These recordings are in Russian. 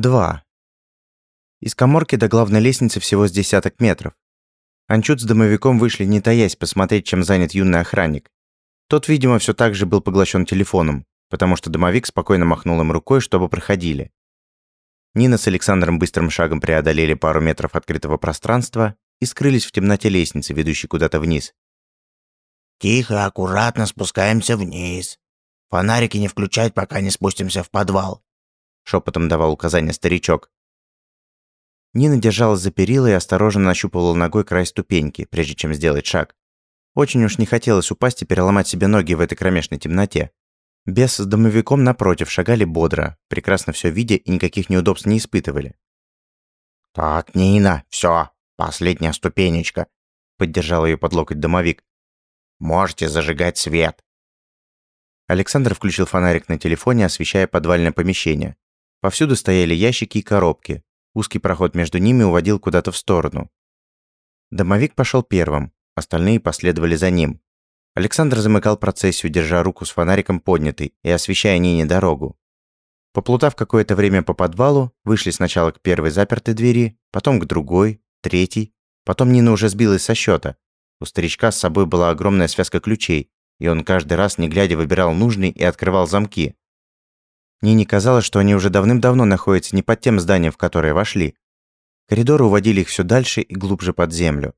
Два. Из коморки до главной лестницы всего с десяток метров. Анчут с домовиком вышли, не таясь, посмотреть, чем занят юный охранник. Тот, видимо, все так же был поглощен телефоном, потому что домовик спокойно махнул им рукой, чтобы проходили. Нина с Александром быстрым шагом преодолели пару метров открытого пространства и скрылись в темноте лестницы, ведущей куда-то вниз. «Тихо, аккуратно спускаемся вниз. Фонарики не включать, пока не спустимся в подвал», — шепотом давал указания старичок. Нина держалась за перила и осторожно нащупывала ногой край ступеньки, прежде чем сделать шаг. Очень уж не хотелось упасть и переломать себе ноги в этой кромешной темноте. Бес с домовиком напротив шагали бодро, прекрасно все видя и никаких неудобств не испытывали. «Так, Нина, все, последняя ступенечка», — поддержал ее под локоть домовик. «Можете зажигать свет». Александр включил фонарик на телефоне, освещая подвальное помещение. Повсюду стояли ящики и коробки, Узкий проход между ними уводил куда-то в сторону. Домовик пошел первым, остальные последовали за ним. Александр замыкал процессию, держа руку с фонариком поднятой и освещая Нине дорогу. Поплутав какое-то время по подвалу, вышли сначала к первой запертой двери, потом к другой, третьей. Потом Нина уже сбилась со счета. У старичка с собой была огромная связка ключей, и он каждый раз, не глядя, выбирал нужный и открывал замки. Нине казалось, что они уже давным-давно находятся не под тем зданием, в которое вошли. Коридоры уводили их все дальше и глубже под землю.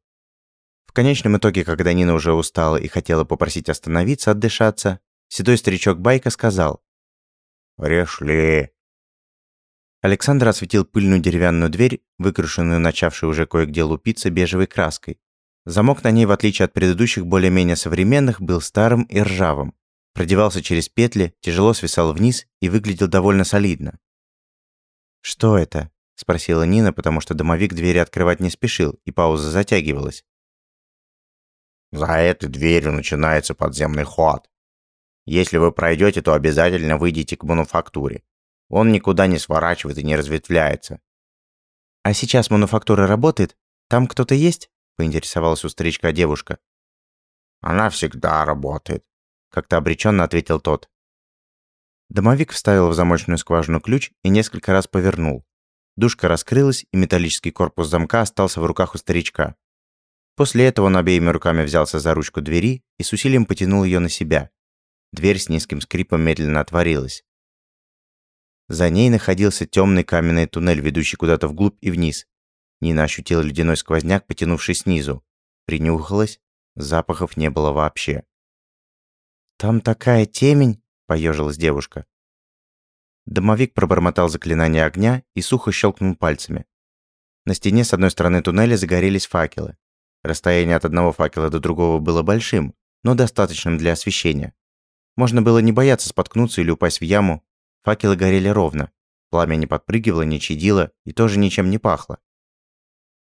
В конечном итоге, когда Нина уже устала и хотела попросить остановиться, отдышаться, седой старичок Байка сказал «Пришли». Александр осветил пыльную деревянную дверь, выкрашенную начавшей уже кое-где лупиться бежевой краской. Замок на ней, в отличие от предыдущих более-менее современных, был старым и ржавым продевался через петли, тяжело свисал вниз и выглядел довольно солидно. «Что это?» – спросила Нина, потому что домовик двери открывать не спешил, и пауза затягивалась. «За этой дверью начинается подземный ход. Если вы пройдете, то обязательно выйдете к мануфактуре. Он никуда не сворачивает и не разветвляется». «А сейчас мануфактура работает? Там кто-то есть?» – поинтересовалась у старичка девушка. «Она всегда работает как-то обреченно ответил тот. Домовик вставил в замочную скважину ключ и несколько раз повернул. Душка раскрылась, и металлический корпус замка остался в руках у старичка. После этого он обеими руками взялся за ручку двери и с усилием потянул ее на себя. Дверь с низким скрипом медленно отворилась. За ней находился темный каменный туннель, ведущий куда-то вглубь и вниз. Нина ощутила ледяной сквозняк, потянувший снизу. Принюхалась, запахов не было вообще. «Там такая темень!» – поежилась девушка. Домовик пробормотал заклинание огня и сухо щелкнул пальцами. На стене с одной стороны туннеля загорелись факелы. Расстояние от одного факела до другого было большим, но достаточным для освещения. Можно было не бояться споткнуться или упасть в яму. Факелы горели ровно. Пламя не подпрыгивало, не чадило и тоже ничем не пахло.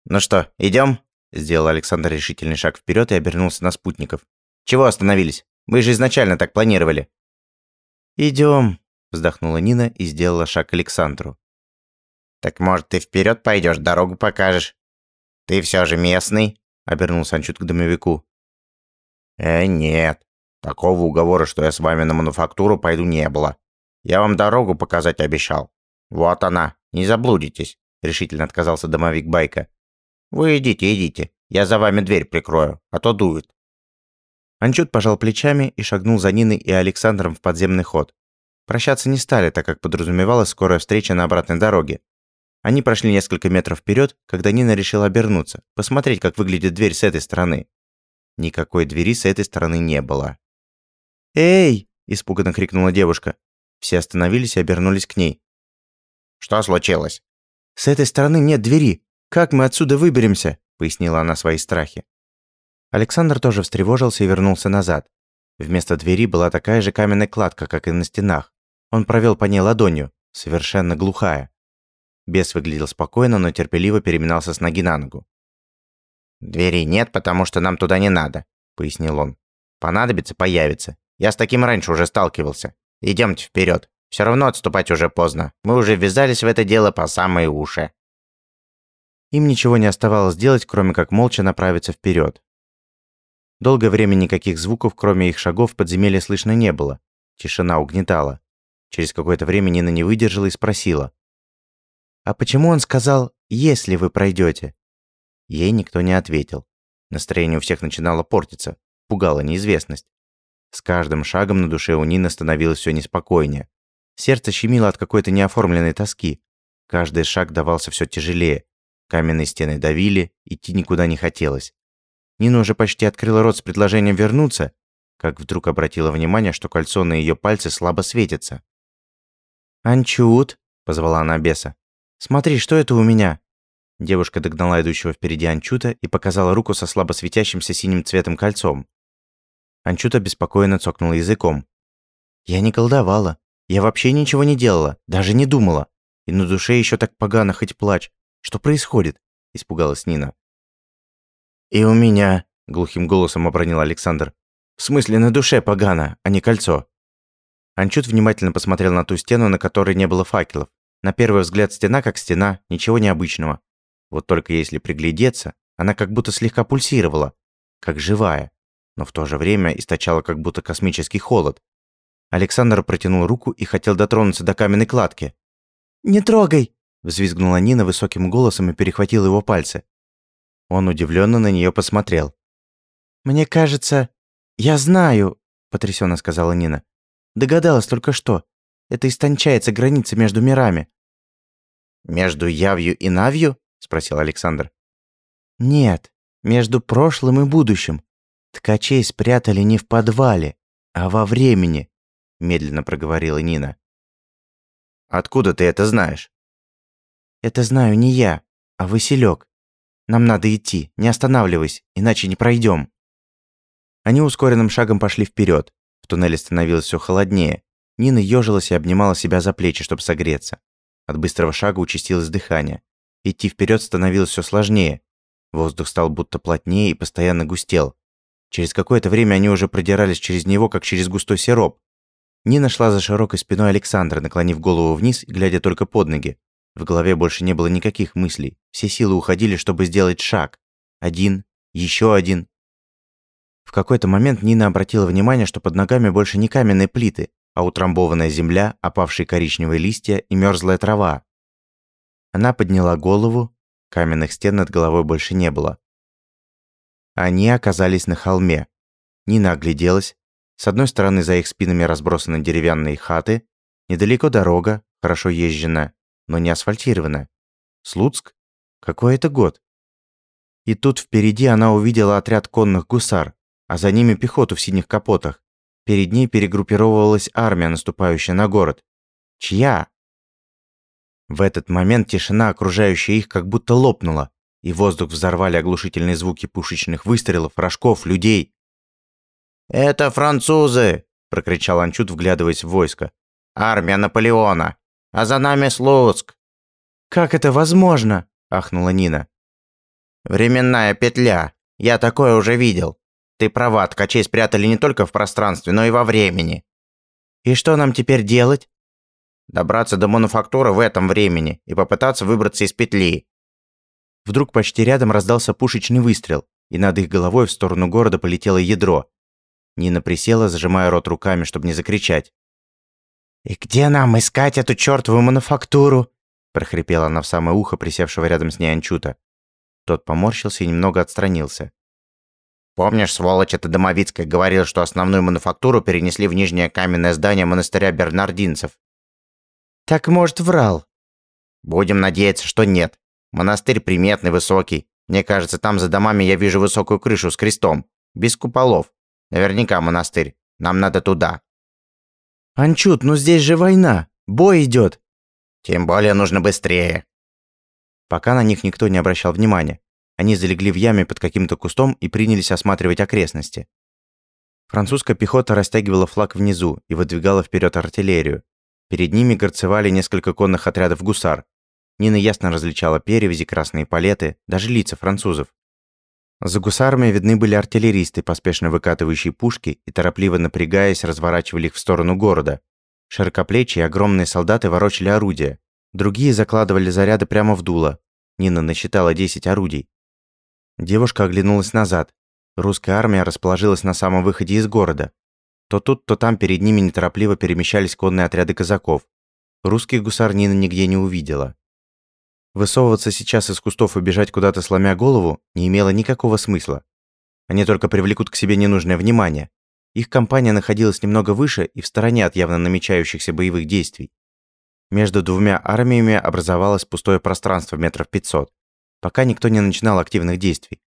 «Ну что, идем? Сделал Александр решительный шаг вперед и обернулся на спутников. «Чего остановились?» Мы же изначально так планировали». «Идем», – вздохнула Нина и сделала шаг к Александру. «Так, может, ты вперед пойдешь, дорогу покажешь? Ты все же местный?» – обернулся Анчут к домовику. «Э, нет. Такого уговора, что я с вами на мануфактуру пойду, не было. Я вам дорогу показать обещал. Вот она, не заблудитесь», – решительно отказался домовик Байка. «Вы идите, идите. Я за вами дверь прикрою, а то дует». Анчут пожал плечами и шагнул за Ниной и Александром в подземный ход. Прощаться не стали, так как подразумевалась скорая встреча на обратной дороге. Они прошли несколько метров вперед, когда Нина решила обернуться, посмотреть, как выглядит дверь с этой стороны. Никакой двери с этой стороны не было. «Эй!» – испуганно крикнула девушка. Все остановились и обернулись к ней. «Что случилось?» «С этой стороны нет двери. Как мы отсюда выберемся?» – пояснила она свои страхи. Александр тоже встревожился и вернулся назад. Вместо двери была такая же каменная кладка, как и на стенах. Он провел по ней ладонью, совершенно глухая. Бес выглядел спокойно, но терпеливо переминался с ноги на ногу. «Двери нет, потому что нам туда не надо», — пояснил он. «Понадобится, появится. Я с таким раньше уже сталкивался. Идемте вперед. Все равно отступать уже поздно. Мы уже ввязались в это дело по самые уши». Им ничего не оставалось делать, кроме как молча направиться вперед. Долгое время никаких звуков, кроме их шагов, в подземелье слышно не было. Тишина угнетала. Через какое-то время Нина не выдержала и спросила. А почему он сказал «если вы пройдете»?» Ей никто не ответил. Настроение у всех начинало портиться, пугала неизвестность. С каждым шагом на душе у Нины становилось все неспокойнее. Сердце щемило от какой-то неоформленной тоски. Каждый шаг давался все тяжелее. Каменные стены давили, идти никуда не хотелось. Нина уже почти открыла рот с предложением вернуться, как вдруг обратила внимание, что кольцо на ее пальце слабо светится. «Анчут!» – позвала она беса. «Смотри, что это у меня?» Девушка догнала идущего впереди Анчута и показала руку со слабо светящимся синим цветом кольцом. Анчута беспокойно цокнула языком. «Я не колдовала. Я вообще ничего не делала, даже не думала. И на душе еще так погано, хоть плачь. Что происходит?» – испугалась Нина. «И у меня», – глухим голосом обронил Александр. «В смысле, на душе погано, а не кольцо». Анчут внимательно посмотрел на ту стену, на которой не было факелов. На первый взгляд стена как стена, ничего необычного. Вот только если приглядеться, она как будто слегка пульсировала, как живая, но в то же время источала как будто космический холод. Александр протянул руку и хотел дотронуться до каменной кладки. «Не трогай!» – взвизгнула Нина высоким голосом и перехватила его пальцы. Он удивленно на нее посмотрел. «Мне кажется, я знаю», – потрясенно сказала Нина. «Догадалась только что. Это истончается граница между мирами». «Между явью и навью?» – спросил Александр. «Нет, между прошлым и будущим. Ткачей спрятали не в подвале, а во времени», – медленно проговорила Нина. «Откуда ты это знаешь?» «Это знаю не я, а Василек. Нам надо идти, не останавливайся, иначе не пройдем». Они ускоренным шагом пошли вперед. В туннеле становилось все холоднее. Нина ежилась и обнимала себя за плечи, чтобы согреться. От быстрого шага участилось дыхание. Идти вперед становилось все сложнее. Воздух стал будто плотнее и постоянно густел. Через какое-то время они уже продирались через него, как через густой сироп. Нина шла за широкой спиной Александра, наклонив голову вниз и глядя только под ноги. В голове больше не было никаких мыслей. Все силы уходили, чтобы сделать шаг. Один, еще один. В какой-то момент Нина обратила внимание, что под ногами больше не каменные плиты, а утрамбованная земля, опавшие коричневые листья и мерзлая трава. Она подняла голову, каменных стен над головой больше не было. Они оказались на холме. Нина огляделась. С одной стороны за их спинами разбросаны деревянные хаты, недалеко дорога, хорошо езженная, но не асфальтированная. Слуцк? Какой это год? И тут впереди она увидела отряд конных гусар, а за ними пехоту в синих капотах. Перед ней перегруппировалась армия, наступающая на город. Чья? В этот момент тишина, окружающая их, как будто лопнула, и воздух взорвали оглушительные звуки пушечных выстрелов, рожков, людей. «Это французы!» – прокричал Анчут, вглядываясь в войско. «Армия Наполеона! А за нами Слуцк!» «Как это возможно?» – ахнула Нина. «Временная петля. Я такое уже видел. Ты права, ткачей спрятали не только в пространстве, но и во времени». «И что нам теперь делать?» добраться до мануфактуры в этом времени и попытаться выбраться из петли. Вдруг почти рядом раздался пушечный выстрел, и над их головой в сторону города полетело ядро. Нина присела, зажимая рот руками, чтобы не закричать. «И где нам искать эту чертову мануфактуру?» прохрипела она в самое ухо присевшего рядом с ней Анчута. Тот поморщился и немного отстранился. «Помнишь, сволочь эта Домовицкая говорила, что основную мануфактуру перенесли в нижнее каменное здание монастыря бернардинцев?» Так, может, врал? Будем надеяться, что нет. Монастырь приметный, высокий. Мне кажется, там за домами я вижу высокую крышу с крестом. Без куполов. Наверняка монастырь. Нам надо туда. Анчут, ну здесь же война. Бой идет. Тем более нужно быстрее. Пока на них никто не обращал внимания. Они залегли в яме под каким-то кустом и принялись осматривать окрестности. Французская пехота растягивала флаг внизу и выдвигала вперед артиллерию. Перед ними горцевали несколько конных отрядов гусар. Нина ясно различала перевязи, красные палеты, даже лица французов. За гусарами видны были артиллеристы, поспешно выкатывающие пушки и, торопливо напрягаясь, разворачивали их в сторону города. Широкоплечие огромные солдаты ворочали орудия. Другие закладывали заряды прямо в дуло. Нина насчитала 10 орудий. Девушка оглянулась назад. Русская армия расположилась на самом выходе из города. То тут, то там перед ними неторопливо перемещались конные отряды казаков. Русских гусар Нина нигде не увидела. Высовываться сейчас из кустов и бежать куда-то сломя голову не имело никакого смысла. Они только привлекут к себе ненужное внимание. Их компания находилась немного выше и в стороне от явно намечающихся боевых действий. Между двумя армиями образовалось пустое пространство метров 500, пока никто не начинал активных действий.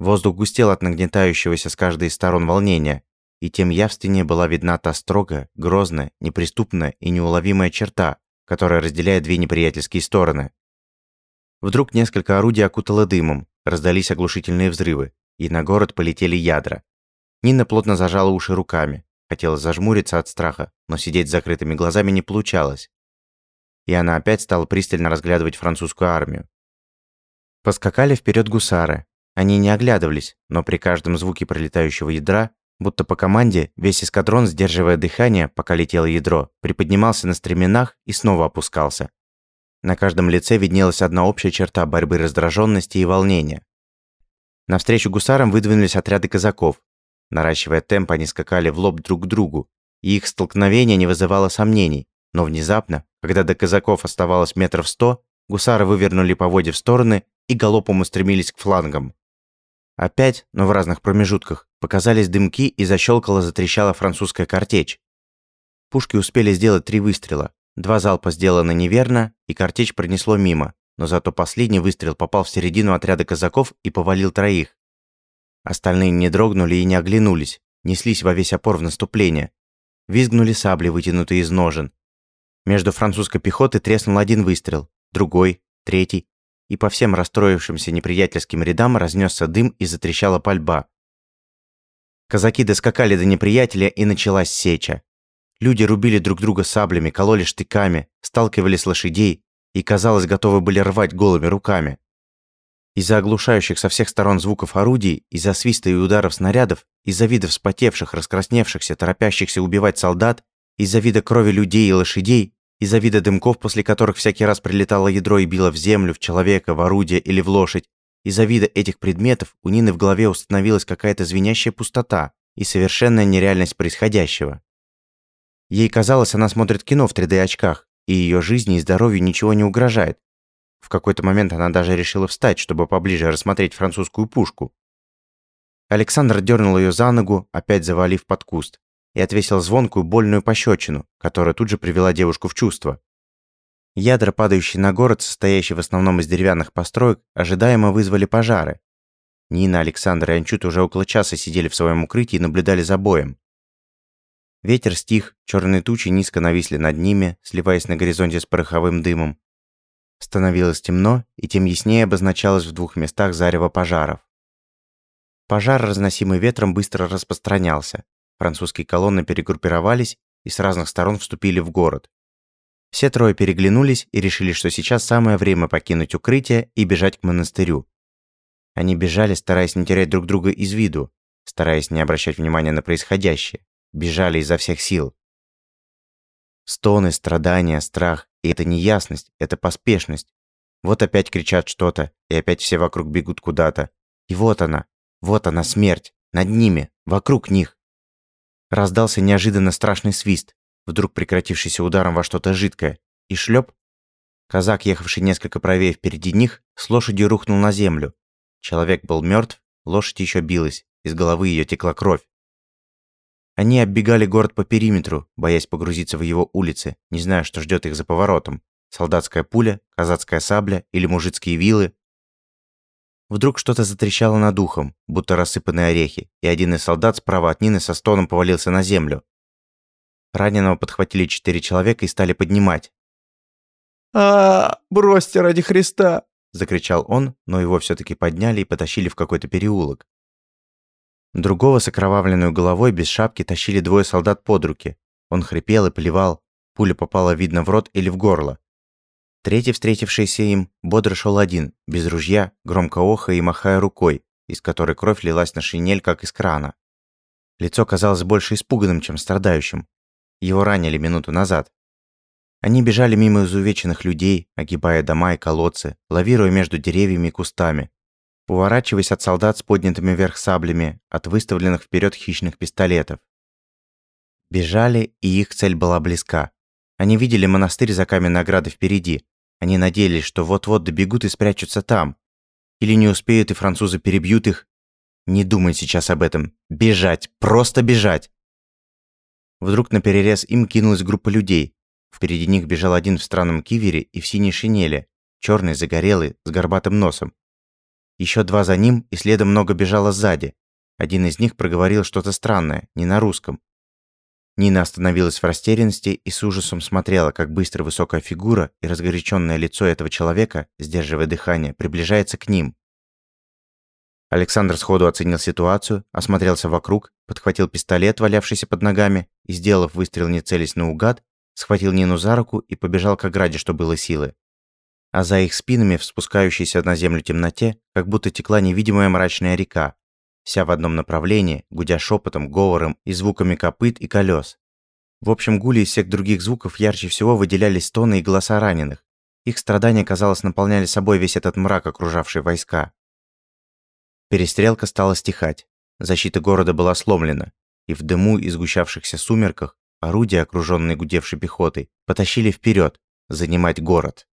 Воздух густел от нагнетающегося с каждой из сторон волнения, и тем явственнее была видна та строгая, грозная, неприступная и неуловимая черта, которая разделяет две неприятельские стороны. Вдруг несколько орудий окутало дымом, раздались оглушительные взрывы, и на город полетели ядра. Нина плотно зажала уши руками, хотела зажмуриться от страха, но сидеть с закрытыми глазами не получалось. И она опять стала пристально разглядывать французскую армию. Поскакали вперед гусары. Они не оглядывались, но при каждом звуке пролетающего ядра Будто по команде весь эскадрон, сдерживая дыхание, пока летело ядро, приподнимался на стременах и снова опускался. На каждом лице виднелась одна общая черта борьбы раздраженности и волнения. Навстречу гусарам выдвинулись отряды казаков. Наращивая темп, они скакали в лоб друг к другу, и их столкновение не вызывало сомнений. Но внезапно, когда до казаков оставалось метров сто, гусары вывернули поводья в стороны и галопом устремились к флангам. Опять, но в разных промежутках, показались дымки и защелкала затрещала французская картечь. Пушки успели сделать три выстрела. Два залпа сделаны неверно, и картечь пронесло мимо, но зато последний выстрел попал в середину отряда казаков и повалил троих. Остальные не дрогнули и не оглянулись, неслись во весь опор в наступление. Визгнули сабли, вытянутые из ножен. Между французской пехотой треснул один выстрел, другой, третий, и по всем расстроившимся неприятельским рядам разнесся дым и затрещала пальба. Казаки доскакали до неприятеля, и началась сеча. Люди рубили друг друга саблями, кололи штыками, сталкивали с лошадей и, казалось, готовы были рвать голыми руками. Из-за оглушающих со всех сторон звуков орудий, из-за свиста и ударов снарядов, из-за вида вспотевших, раскрасневшихся, торопящихся убивать солдат, из-за вида крови людей и лошадей, из-за вида дымков, после которых всякий раз прилетало ядро и било в землю, в человека, в орудие или в лошадь, из-за вида этих предметов у Нины в голове установилась какая-то звенящая пустота и совершенная нереальность происходящего. Ей казалось, она смотрит кино в 3D-очках, и ее жизни и здоровью ничего не угрожает. В какой-то момент она даже решила встать, чтобы поближе рассмотреть французскую пушку. Александр дернул ее за ногу, опять завалив под куст и отвесил звонкую больную пощечину, которая тут же привела девушку в чувство. Ядра, падающие на город, состоящий в основном из деревянных построек, ожидаемо вызвали пожары. Нина, Александр и Анчут уже около часа сидели в своем укрытии и наблюдали за боем. Ветер стих, черные тучи низко нависли над ними, сливаясь на горизонте с пороховым дымом. Становилось темно, и тем яснее обозначалось в двух местах зарево пожаров. Пожар, разносимый ветром, быстро распространялся, Французские колонны перегруппировались и с разных сторон вступили в город. Все трое переглянулись и решили, что сейчас самое время покинуть укрытие и бежать к монастырю. Они бежали, стараясь не терять друг друга из виду, стараясь не обращать внимания на происходящее. Бежали изо всех сил. Стоны, страдания, страх. И это не ясность, это поспешность. Вот опять кричат что-то, и опять все вокруг бегут куда-то. И вот она, вот она смерть, над ними, вокруг них. Раздался неожиданно страшный свист, вдруг прекратившийся ударом во что-то жидкое, и шлеп. Казак, ехавший несколько правее впереди них, с лошадью рухнул на землю. Человек был мертв, лошадь еще билась, из головы ее текла кровь. Они оббегали город по периметру, боясь погрузиться в его улицы, не зная, что ждет их за поворотом. Солдатская пуля, казацкая сабля или мужицкие вилы, Вдруг что-то затрещало над ухом, будто рассыпанные орехи, и один из солдат справа от Нины со стоном повалился на землю. Раненого подхватили четыре человека и стали поднимать. а, бросьте ради Христа!» – закричал он, но его все-таки подняли и потащили в какой-то переулок. Другого с окровавленной головой без шапки тащили двое солдат под руки. Он хрипел и плевал. Пуля попала, видно, в рот или в горло. Третий, встретившийся им, бодро шел один, без ружья, громко охая и махая рукой, из которой кровь лилась на шинель, как из крана. Лицо казалось больше испуганным, чем страдающим. Его ранили минуту назад. Они бежали мимо изувеченных людей, огибая дома и колодцы, лавируя между деревьями и кустами, уворачиваясь от солдат с поднятыми вверх саблями, от выставленных вперед хищных пистолетов. Бежали, и их цель была близка. Они видели монастырь за каменной оградой впереди, Они надеялись, что вот-вот добегут и спрячутся там. Или не успеют, и французы перебьют их. Не думай сейчас об этом. Бежать, просто бежать. Вдруг на перерез им кинулась группа людей. Впереди них бежал один в странном кивере и в синей шинели, черный, загорелый, с горбатым носом. Еще два за ним, и следом много бежало сзади. Один из них проговорил что-то странное, не на русском. Нина остановилась в растерянности и с ужасом смотрела, как быстро высокая фигура и разгоряченное лицо этого человека, сдерживая дыхание, приближается к ним. Александр сходу оценил ситуацию, осмотрелся вокруг, подхватил пистолет, валявшийся под ногами, и, сделав выстрел не целясь наугад, схватил Нину за руку и побежал к ограде, что было силы. А за их спинами в спускающейся на землю темноте, как будто текла невидимая мрачная река, вся в одном направлении, гудя шепотом, говором и звуками копыт и колес. В общем гуле из всех других звуков ярче всего выделялись стоны и голоса раненых. Их страдания, казалось, наполняли собой весь этот мрак, окружавший войска. Перестрелка стала стихать. Защита города была сломлена, и в дыму и сгущавшихся сумерках орудия, окруженные гудевшей пехотой, потащили вперед, занимать город.